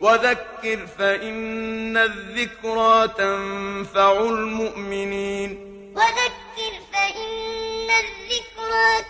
وذكر فإن الذكرى تنفع المؤمنين. وذكر فإن الذكرى تنفع